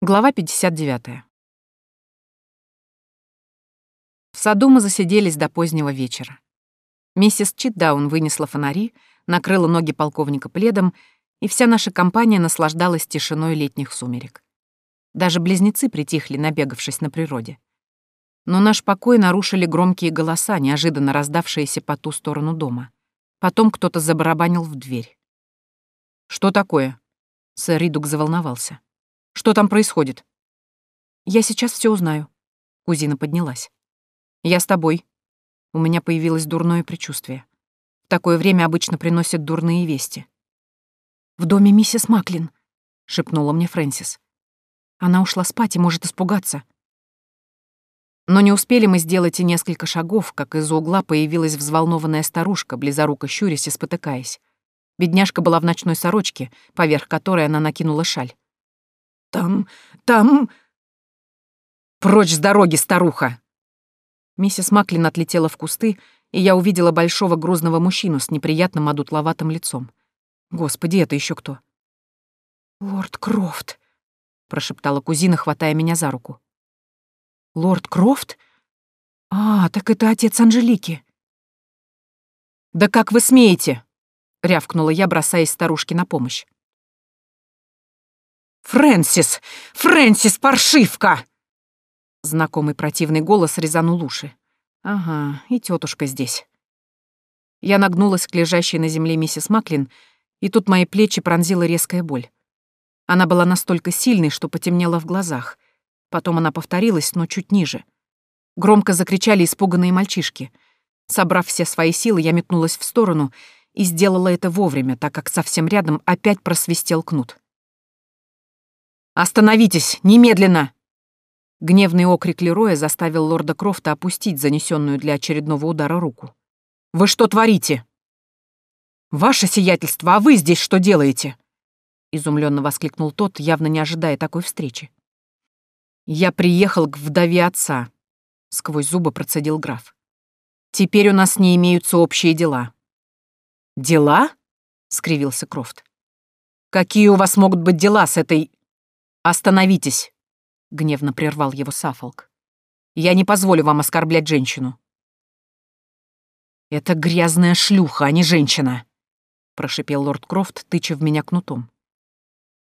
Глава 59. В саду мы засиделись до позднего вечера. Миссис Читдаун вынесла фонари, накрыла ноги полковника пледом, и вся наша компания наслаждалась тишиной летних сумерек. Даже близнецы притихли, набегавшись на природе. Но наш покой нарушили громкие голоса, неожиданно раздавшиеся по ту сторону дома. Потом кто-то забарабанил в дверь. «Что такое?» Сэр Ридук заволновался. Что там происходит?» «Я сейчас все узнаю». Кузина поднялась. «Я с тобой». У меня появилось дурное предчувствие. В такое время обычно приносят дурные вести. «В доме миссис Маклин», — шепнула мне Фрэнсис. «Она ушла спать и может испугаться». Но не успели мы сделать и несколько шагов, как из-за угла появилась взволнованная старушка, близоруко щурясь и спотыкаясь. Бедняжка была в ночной сорочке, поверх которой она накинула шаль. Там... там...» «Прочь с дороги, старуха!» Миссис Маклин отлетела в кусты, и я увидела большого грузного мужчину с неприятным одутловатым лицом. Господи, это еще кто? «Лорд Крофт», — прошептала кузина, хватая меня за руку. «Лорд Крофт? А, так это отец Анжелики». «Да как вы смеете?» — рявкнула я, бросаясь старушке на помощь. «Фрэнсис! Фрэнсис, паршивка!» Знакомый противный голос резанул уши. «Ага, и тетушка здесь». Я нагнулась к лежащей на земле миссис Маклин, и тут мои плечи пронзила резкая боль. Она была настолько сильной, что потемнело в глазах. Потом она повторилась, но чуть ниже. Громко закричали испуганные мальчишки. Собрав все свои силы, я метнулась в сторону и сделала это вовремя, так как совсем рядом опять просвистел кнут. «Остановитесь! Немедленно!» Гневный окрик Лероя заставил лорда Крофта опустить занесенную для очередного удара руку. «Вы что творите?» «Ваше сиятельство, а вы здесь что делаете?» Изумленно воскликнул тот, явно не ожидая такой встречи. «Я приехал к вдове отца», — сквозь зубы процедил граф. «Теперь у нас не имеются общие дела». «Дела?» — скривился Крофт. «Какие у вас могут быть дела с этой «Остановитесь!» — гневно прервал его Сафолк. «Я не позволю вам оскорблять женщину». «Это грязная шлюха, а не женщина!» — прошипел лорд Крофт, тыча в меня кнутом.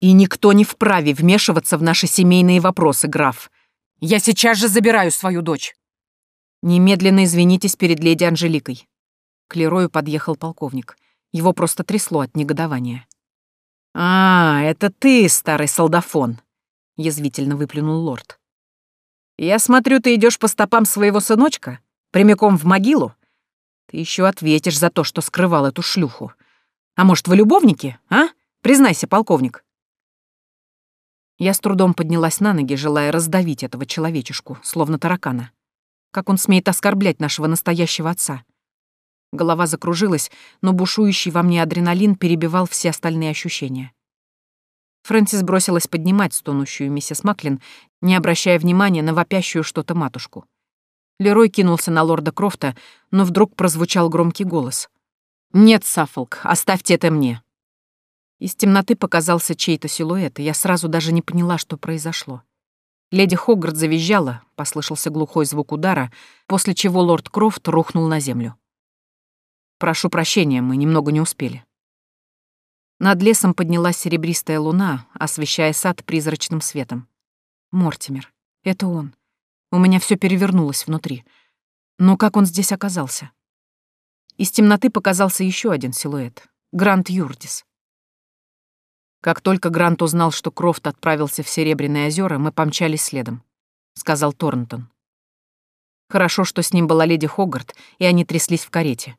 «И никто не вправе вмешиваться в наши семейные вопросы, граф. Я сейчас же забираю свою дочь!» «Немедленно извинитесь перед леди Анжеликой». К Лерою подъехал полковник. Его просто трясло от негодования. «А, это ты, старый солдафон!» — язвительно выплюнул лорд. «Я смотрю, ты идешь по стопам своего сыночка, прямиком в могилу. Ты еще ответишь за то, что скрывал эту шлюху. А может, вы любовники, а? Признайся, полковник». Я с трудом поднялась на ноги, желая раздавить этого человечешку, словно таракана. Как он смеет оскорблять нашего настоящего отца? Голова закружилась, но бушующий во мне адреналин перебивал все остальные ощущения. Фрэнсис бросилась поднимать стонущую миссис Маклин, не обращая внимания на вопящую что-то матушку. Лерой кинулся на лорда Крофта, но вдруг прозвучал громкий голос. «Нет, Саффолк, оставьте это мне». Из темноты показался чей-то силуэт, и я сразу даже не поняла, что произошло. Леди Хоггард завизжала, послышался глухой звук удара, после чего лорд Крофт рухнул на землю. Прошу прощения, мы немного не успели. Над лесом поднялась серебристая луна, освещая сад призрачным светом. Мортимер. Это он. У меня все перевернулось внутри. Но как он здесь оказался? Из темноты показался еще один силуэт. Грант Юрдис. Как только Грант узнал, что Крофт отправился в Серебряные озера, мы помчались следом, — сказал Торнтон. Хорошо, что с ним была леди Хогарт, и они тряслись в карете.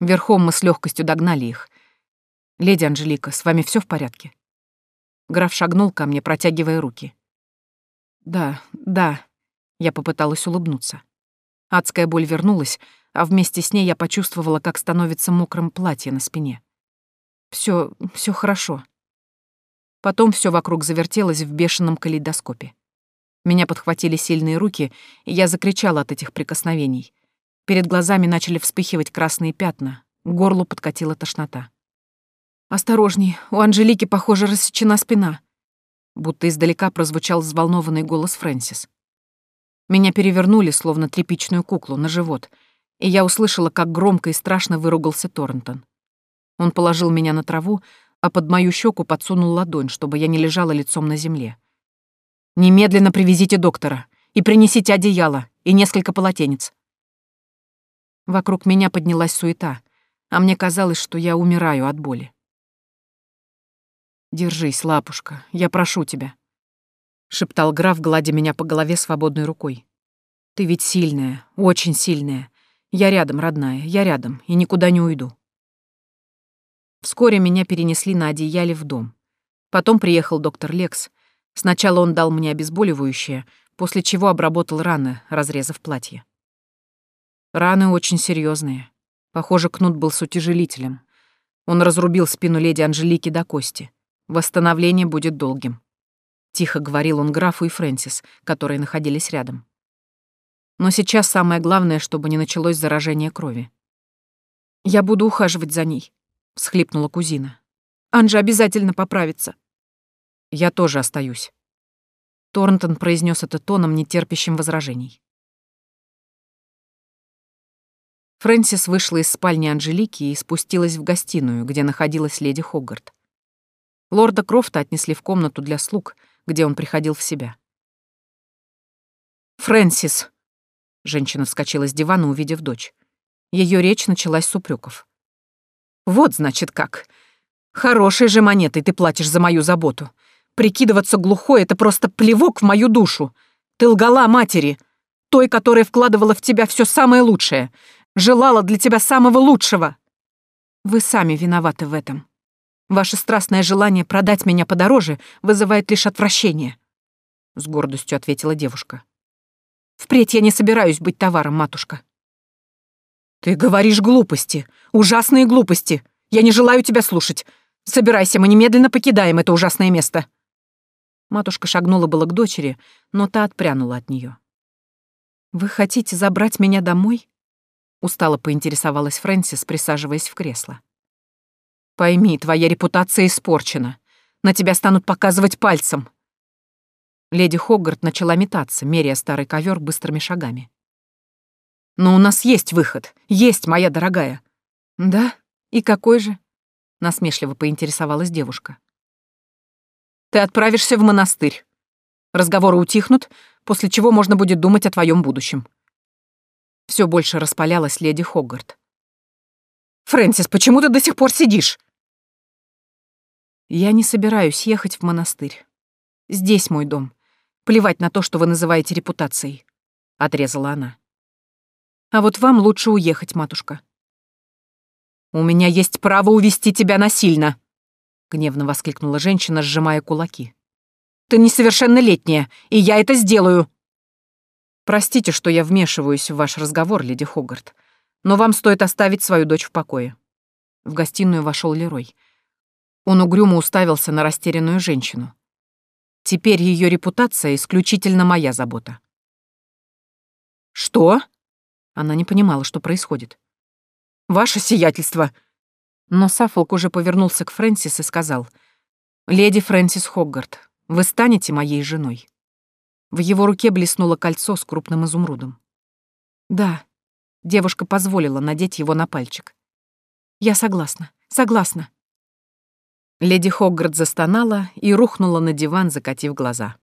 Верхом мы с легкостью догнали их. «Леди Анжелика, с вами все в порядке?» Граф шагнул ко мне, протягивая руки. «Да, да», — я попыталась улыбнуться. Адская боль вернулась, а вместе с ней я почувствовала, как становится мокрым платье на спине. Все, все хорошо. Потом все вокруг завертелось в бешеном калейдоскопе. Меня подхватили сильные руки, и я закричала от этих прикосновений — Перед глазами начали вспыхивать красные пятна, к горлу подкатила тошнота. «Осторожней, у Анжелики, похоже, рассечена спина». Будто издалека прозвучал взволнованный голос Фрэнсис. Меня перевернули, словно тряпичную куклу, на живот, и я услышала, как громко и страшно выругался Торнтон. Он положил меня на траву, а под мою щеку подсунул ладонь, чтобы я не лежала лицом на земле. «Немедленно привезите доктора и принесите одеяло и несколько полотенец». Вокруг меня поднялась суета, а мне казалось, что я умираю от боли. «Держись, лапушка, я прошу тебя», — шептал граф, гладя меня по голове свободной рукой. «Ты ведь сильная, очень сильная. Я рядом, родная, я рядом, и никуда не уйду». Вскоре меня перенесли на одеяле в дом. Потом приехал доктор Лекс. Сначала он дал мне обезболивающее, после чего обработал раны, разрезав платье. Раны очень серьезные. Похоже, кнут был с утяжелителем. Он разрубил спину леди Анжелики до кости. Восстановление будет долгим. Тихо говорил он графу и Фрэнсис, которые находились рядом. Но сейчас самое главное, чтобы не началось заражение крови. «Я буду ухаживать за ней», — всхлипнула кузина. «Анжа обязательно поправится». «Я тоже остаюсь». Торнтон произнес это тоном, нетерпящим возражений. Фрэнсис вышла из спальни Анжелики и спустилась в гостиную, где находилась леди Хоггарт. Лорда Крофта отнесли в комнату для слуг, где он приходил в себя. «Фрэнсис!» Женщина вскочила с дивана, увидев дочь. Ее речь началась с упреков. «Вот, значит, как. Хорошей же монетой ты платишь за мою заботу. Прикидываться глухой — это просто плевок в мою душу. Ты лгала матери, той, которая вкладывала в тебя все самое лучшее, Желала для тебя самого лучшего. Вы сами виноваты в этом. Ваше страстное желание продать меня подороже вызывает лишь отвращение. С гордостью ответила девушка. Впредь я не собираюсь быть товаром, матушка. Ты говоришь глупости, ужасные глупости. Я не желаю тебя слушать. Собирайся, мы немедленно покидаем это ужасное место. Матушка шагнула было к дочери, но та отпрянула от нее. Вы хотите забрать меня домой? Устало поинтересовалась Фрэнсис, присаживаясь в кресло. «Пойми, твоя репутация испорчена. На тебя станут показывать пальцем». Леди Хоггарт начала метаться, меряя старый ковер быстрыми шагами. «Но у нас есть выход. Есть, моя дорогая». «Да? И какой же?» — насмешливо поинтересовалась девушка. «Ты отправишься в монастырь. Разговоры утихнут, после чего можно будет думать о твоем будущем. Все больше распалялась леди Хоггарт. «Фрэнсис, почему ты до сих пор сидишь?» «Я не собираюсь ехать в монастырь. Здесь мой дом. Плевать на то, что вы называете репутацией», — отрезала она. «А вот вам лучше уехать, матушка». «У меня есть право увести тебя насильно», — гневно воскликнула женщина, сжимая кулаки. «Ты несовершеннолетняя, и я это сделаю!» Простите, что я вмешиваюсь в ваш разговор, леди Хогарт, но вам стоит оставить свою дочь в покое. В гостиную вошел Лерой. Он угрюмо уставился на растерянную женщину. Теперь ее репутация исключительно моя забота. Что? Она не понимала, что происходит. Ваше сиятельство. Но Саффолк уже повернулся к Фрэнсис и сказал: "Леди Фрэнсис Хоггарт, вы станете моей женой". В его руке блеснуло кольцо с крупным изумрудом. «Да», — девушка позволила надеть его на пальчик. «Я согласна, согласна». Леди Хоггард застонала и рухнула на диван, закатив глаза.